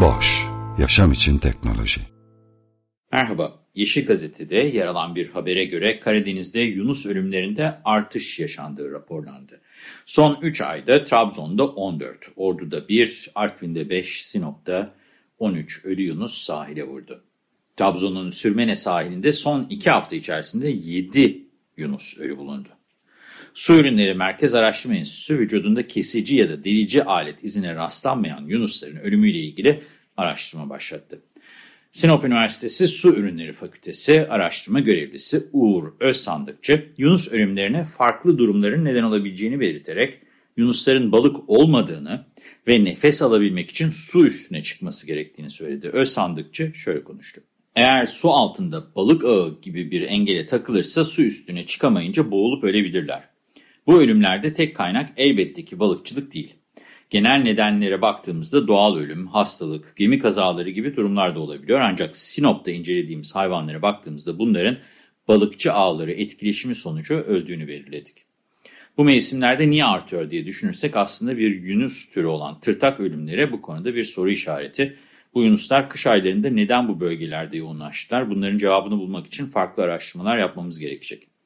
Boş, yaşam için teknoloji. Merhaba, Yeşil Gazete'de yer alan bir habere göre Karadeniz'de Yunus ölümlerinde artış yaşandığı raporlandı. Son 3 ayda Trabzon'da 14, Ordu'da 1, Artvin'de 5, Sinop'ta 13 ölü Yunus sahile vurdu. Trabzon'un Sürmene sahilinde son 2 hafta içerisinde 7 Yunus ölü bulundu. Su Ürünleri Merkez Araştırma Enstitüsü vücudunda kesici ya da delici alet izine rastlanmayan Yunusların ölümüyle ilgili araştırma başlattı. Sinop Üniversitesi Su Ürünleri Fakültesi araştırma görevlisi Uğur Özsandıkçı, Yunus ölümlerine farklı durumların neden olabileceğini belirterek Yunusların balık olmadığını ve nefes alabilmek için su üstüne çıkması gerektiğini söyledi. Öz sandıkçı şöyle konuştu. Eğer su altında balık ağı gibi bir engele takılırsa su üstüne çıkamayınca boğulup ölebilirler. Bu ölümlerde tek kaynak elbette ki balıkçılık değil. Genel nedenlere baktığımızda doğal ölüm, hastalık, gemi kazaları gibi durumlar da olabiliyor. Ancak Sinop'ta incelediğimiz hayvanlara baktığımızda bunların balıkçı ağları etkileşimi sonucu öldüğünü belirledik. Bu mevsimlerde niye artıyor diye düşünürsek aslında bir yunus türü olan tırtak ölümleri bu konuda bir soru işareti. Bu yunuslar kış aylarında neden bu bölgelerde yoğunlaştılar? Bunların cevabını bulmak için farklı araştırmalar yapmamız gerekecek.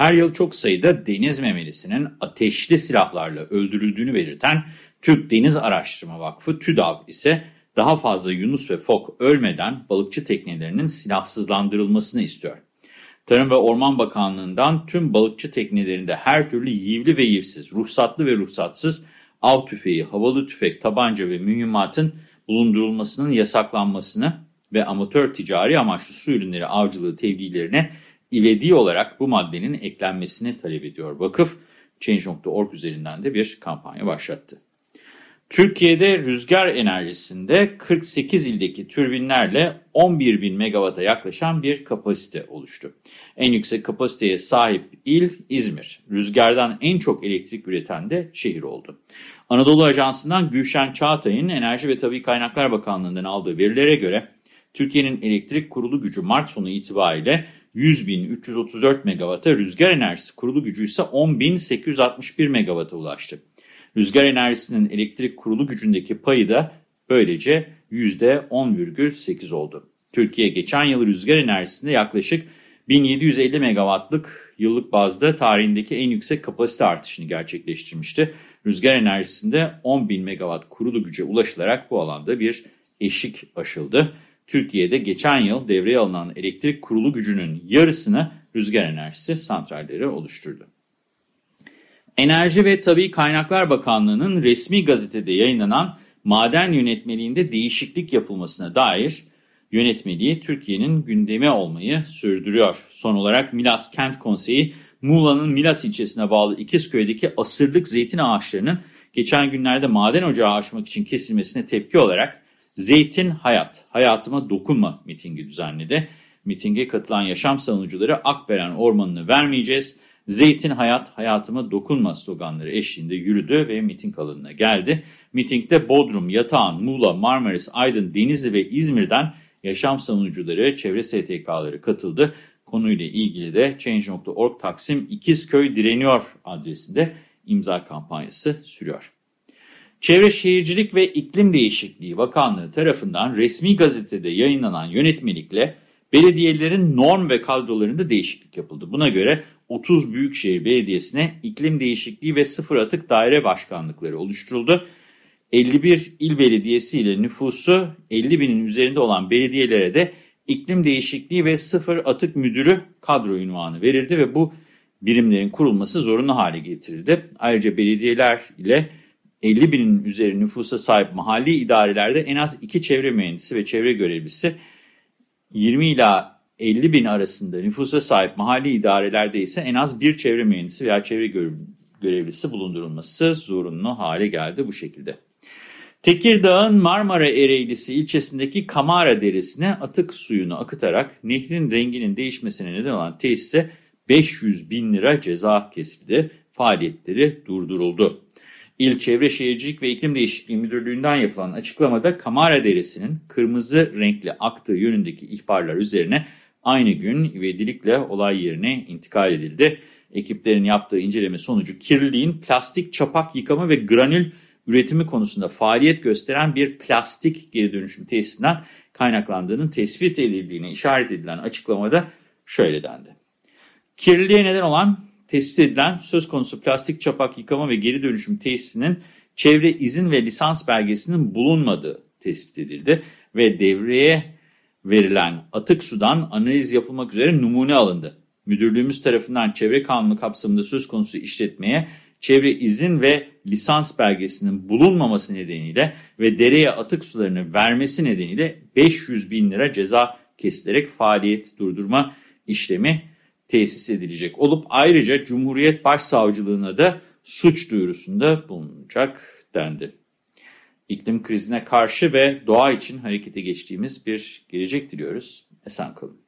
Her yıl çok sayıda deniz memelisinin ateşli silahlarla öldürüldüğünü belirten Türk Deniz Araştırma Vakfı TÜDAV ise daha fazla yunus ve fok ölmeden balıkçı teknelerinin silahsızlandırılmasını istiyor. Tarım ve Orman Bakanlığı'ndan tüm balıkçı teknelerinde her türlü yivli ve yivsiz, ruhsatlı ve ruhsatsız av tüfeği, havalı tüfek, tabanca ve mühimmatın bulundurulmasının yasaklanmasını ve amatör ticari amaçlı su ürünleri avcılığı tevdilerine ivedi olarak bu maddenin eklenmesini talep ediyor. Vakıf, Change.org üzerinden de bir kampanya başlattı. Türkiye'de rüzgar enerjisinde 48 ildeki türbinlerle 11 bin megawata yaklaşan bir kapasite oluştu. En yüksek kapasiteye sahip il İzmir. Rüzgardan en çok elektrik üreten de şehir oldu. Anadolu Ajansı'ndan Gülşen Çağatay'ın Enerji ve Tabi Kaynaklar Bakanlığı'ndan aldığı verilere göre Türkiye'nin elektrik kurulu gücü Mart sonu itibariyle 100.334 megawata, rüzgar enerjisi kurulu gücü ise 10.861 megawata ulaştı. Rüzgar enerjisinin elektrik kurulu gücündeki payı da böylece %10,8 oldu. Türkiye geçen yıl rüzgar enerjisinde yaklaşık 1750 megawattlık yıllık bazda tarihindeki en yüksek kapasite artışını gerçekleştirmişti. Rüzgar enerjisinde 10.000 megawatt kurulu güce ulaşılarak bu alanda bir eşik aşıldı. Türkiye'de geçen yıl devreye alınan elektrik kurulu gücünün yarısını rüzgar enerjisi santralleri oluşturdu. Enerji ve Tabi Kaynaklar Bakanlığı'nın resmi gazetede yayınlanan maden yönetmeliğinde değişiklik yapılmasına dair yönetmeliği Türkiye'nin gündemi olmayı sürdürüyor. Son olarak Milas Kent Konseyi, Muğla'nın Milas ilçesine bağlı İkizköy'deki asırlık zeytin ağaçlarının geçen günlerde maden ocağı açmak için kesilmesine tepki olarak Zeytin Hayat, Hayatıma Dokunma mitingi düzenledi. Mitinge katılan yaşam savunucuları Akberen Ormanı'nı vermeyeceğiz, Zeytin Hayat, Hayatıma Dokunma sloganları eşliğinde yürüdü ve miting alanına geldi. Mitingde Bodrum, Yatağan, Muğla, Marmaris, Aydın, Denizli ve İzmir'den yaşam savunucuları, çevre STK'ları katıldı. Konuyla ilgili de Change.org Taksim İkizköy Direniyor adresinde imza kampanyası sürüyor. Çevre Şehircilik ve İklim Değişikliği Bakanlığı tarafından resmi gazetede yayınlanan yönetmelikle belediyelerin norm ve kadrolarında değişiklik yapıldı. Buna göre 30 Büyükşehir Belediyesi'ne iklim değişikliği ve sıfır atık daire başkanlıkları oluşturuldu. 51 il belediyesi ile nüfusu 50 binin üzerinde olan belediyelere de iklim değişikliği ve sıfır atık müdürü kadro ünvanı verildi ve bu birimlerin kurulması zorunlu hale getirildi. Ayrıca belediyeler ile 50 binin üzeri nüfusa sahip mahalli idarelerde en az iki çevre mühendisi ve çevre görevlisi 20 ila 50 bin arasında nüfusa sahip mahalli idarelerde ise en az bir çevre mühendisi veya çevre görevlisi bulundurulması zorunlu hale geldi bu şekilde. Tekirdağ'ın Marmara Ereğlisi ilçesindeki Kamara Deresi'ne atık suyunu akıtarak nehrin renginin değişmesine neden olan tesise 500 bin lira ceza kesildi. Faaliyetleri durduruldu. İl Çevre Şehircilik ve İklim Değişikliği Müdürlüğü'nden yapılan açıklamada Kamara Deresi'nin kırmızı renkli aktığı yönündeki ihbarlar üzerine aynı gün ivedilikle olay yerine intikal edildi. Ekiplerin yaptığı inceleme sonucu kirliliğin plastik çapak yıkama ve granül üretimi konusunda faaliyet gösteren bir plastik geri dönüşüm tesisinden kaynaklandığının tespit edildiğine işaret edilen açıklamada şöyle dendi. Kirliliğe neden olan tespit edilen söz konusu plastik çapak yıkama ve geri dönüşüm tesisinin çevre izin ve lisans belgesinin bulunmadığı tespit edildi ve devreye verilen atık sudan analiz yapılmak üzere numune alındı. Müdürlüğümüz tarafından çevre kanunu kapsamında söz konusu işletmeye çevre izin ve lisans belgesinin bulunmaması nedeniyle ve dereye atık sularını vermesi nedeniyle 500 bin lira ceza kesilerek faaliyet durdurma işlemi tesis edilecek olup ayrıca Cumhuriyet Başsavcılığına da suç duyurusunda bulunacak dendi. İklim krizine karşı ve doğa için harekete geçtiğimiz bir gelecek diliyoruz. Esen kalın.